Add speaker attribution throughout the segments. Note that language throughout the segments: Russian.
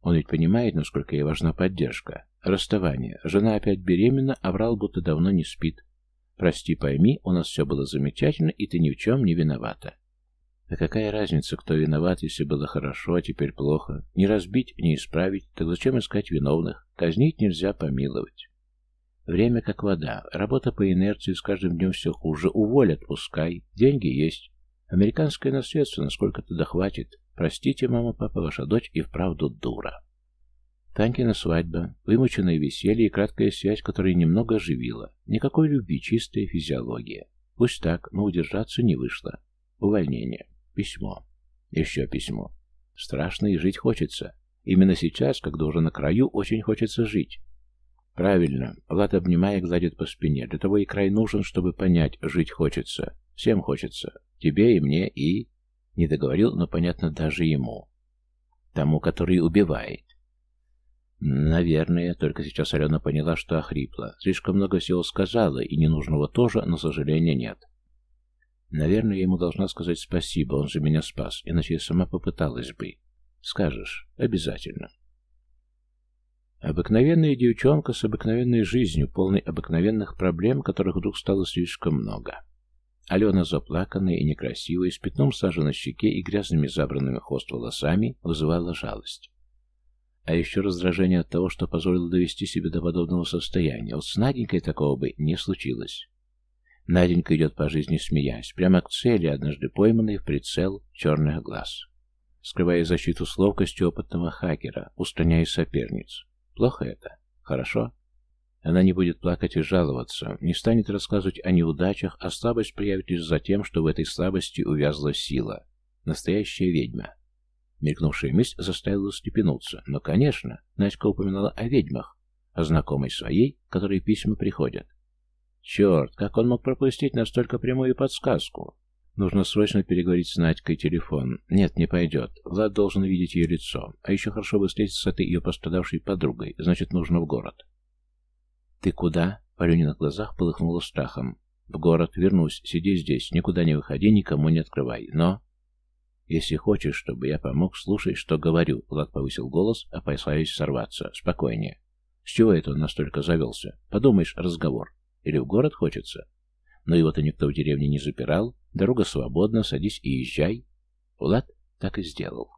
Speaker 1: Он ведь понимает, насколько ей важна поддержка. Расставание. Жена опять беременна, а врал, будто давно не спит. Прости, пойми, у нас все было замечательно, и ты ни в чем не виновата. А какая разница, кто виноват, если было хорошо, а теперь плохо? Не разбить, не исправить, так зачем искать виновных? Казнить нельзя помиловать. Время как вода, работа по инерции, с каждым днем все хуже, уволят, пускай, деньги есть. Американское наследство насколько-то дохватит. Простите, мама, папа, ваша дочь и вправду дура. Танькина свадьба, вымученное веселье и краткая связь, которая немного оживила. Никакой любви, чистая физиология. Пусть так, но удержаться не вышло. Увольнение. Письмо. Еще письмо. Страшно и жить хочется. Именно сейчас, когда уже на краю, очень хочется жить. Правильно. Влад, обнимая, гладит по спине. Для того и край нужен, чтобы понять, жить хочется. Всем хочется. Тебе и мне, и... Не договорил, но понятно даже ему. Тому, который убивает. Наверное, только сейчас Алена поняла, что охрипла. Слишком много всего сказала, и ненужного тоже, но сожаления нет. Наверное, я ему должна сказать спасибо, он же меня спас, иначе я сама попыталась бы. Скажешь, обязательно. Обыкновенная девчонка с обыкновенной жизнью, полной обыкновенных проблем, которых вдруг стало слишком много. Алена, заплаканная и некрасивая, с пятном сажи на щеке и грязными забранными хвост волосами, вызывала жалость. А еще раздражение от того, что позволило довести себя до подобного состояния. Вот с Наденькой такого бы не случилось. Наденька идет по жизни, смеясь, прямо к цели, однажды пойманной в прицел черных глаз. Скрывая защиту с ловкостью опытного хакера, устраняя соперниц. Плохо это? Хорошо? Она не будет плакать и жаловаться, не станет рассказывать о неудачах, а слабость проявит лишь за тем, что в этой слабости увязла сила. Настоящая ведьма. Мелькнувшая мысль заставила степенуться. Но, конечно, Надька упоминала о ведьмах, о знакомой своей, которой письма приходят. Черт, как он мог пропустить настолько прямую подсказку? Нужно срочно переговорить с Надькой телефон. Нет, не пойдет. Влад должен видеть ее лицо. А еще хорошо бы встретиться с этой ее пострадавшей подругой. Значит, нужно в город. «Ты куда?» Парюня на глазах полыхнула страхом. «В город. Вернусь. Сиди здесь. Никуда не выходи, никому не открывай. Но...» «Если хочешь, чтобы я помог, слушай, что говорю», — Влад повысил голос, опасаясь сорваться. «Спокойнее. С чего это он настолько завелся? Подумаешь, разговор. Или в город хочется? Но его-то никто в деревне не запирал. Дорога свободна, садись и езжай». Влад так и сделал.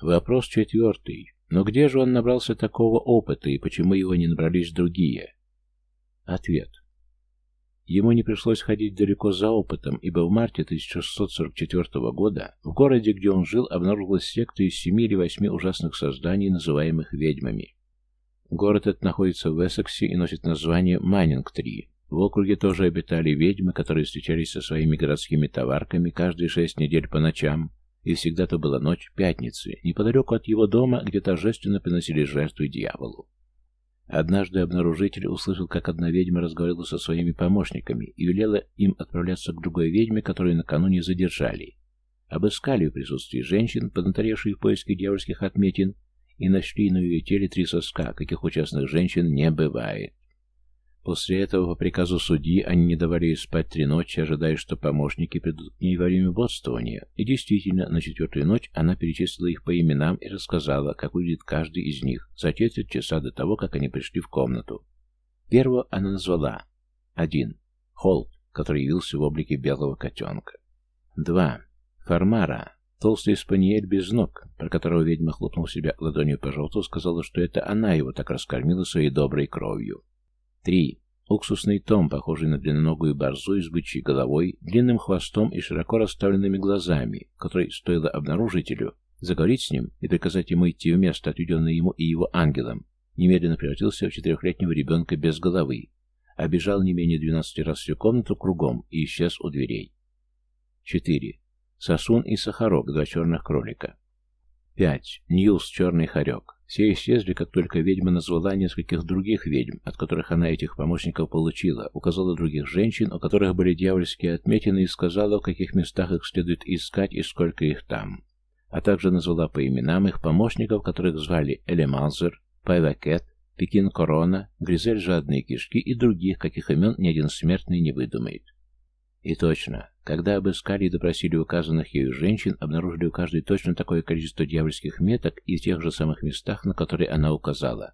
Speaker 1: Вопрос четвертый. Но где же он набрался такого опыта, и почему его не набрались другие? Ответ. Ему не пришлось ходить далеко за опытом, ибо в марте 1644 года в городе, где он жил, обнаружилась секта из семи или восьми ужасных созданий, называемых ведьмами. Город этот находится в Эссексе и носит название Маннинг-3. В округе тоже обитали ведьмы, которые встречались со своими городскими товарками каждые шесть недель по ночам, и всегда то была ночь пятницы, неподалеку от его дома, где торжественно приносили жертвы дьяволу. Однажды обнаружитель услышал, как одна ведьма разговаривала со своими помощниками и велела им отправляться к другой ведьме, которую накануне задержали. Обыскали в присутствии женщин, поднаторевшие в поиске дьявольских отметин, и нашли на ее теле три соска, каких у частных женщин не бывает. После этого, по приказу судьи, они не давали ей спать три ночи, ожидая, что помощники придут к ней во время бодствования. И действительно, на четвертую ночь она перечислила их по именам и рассказала, как выглядит каждый из них, за четверть часа до того, как они пришли в комнату. Первого она назвала. Один. Холт, который явился в облике белого котенка. Два. Фармара. Толстый спаниель без ног, про которого ведьма хлопнул себя ладонью по желту, сказала, что это она его так раскормила своей доброй кровью. Три. Уксусный том, похожий на длинноногую борзу с бычьей головой, длинным хвостом и широко расставленными глазами, который, стоило обнаружителю, заговорить с ним и приказать ему идти в место, отведенное ему и его ангелам, немедленно превратился в четырехлетнего ребенка без головы, обежал не менее двенадцати раз всю комнату кругом и исчез у дверей. Четыре. Сосун и Сахарок, два черных кролика. Пять. Ньюс, черный хорек. Все исчезли, как только ведьма назвала нескольких других ведьм, от которых она этих помощников получила, указала других женщин, у которых были дьявольские отметины, и сказала, в каких местах их следует искать и сколько их там. А также назвала по именам их помощников, которых звали Элемалзер, Пайвакет, Пекин Корона, Гризель Жадные Кишки и других, каких имен ни один смертный не выдумает. И точно, Когда обыскали и допросили указанных ею женщин, обнаружили у каждой точно такое количество дьявольских меток и в тех же самых местах, на которые она указала.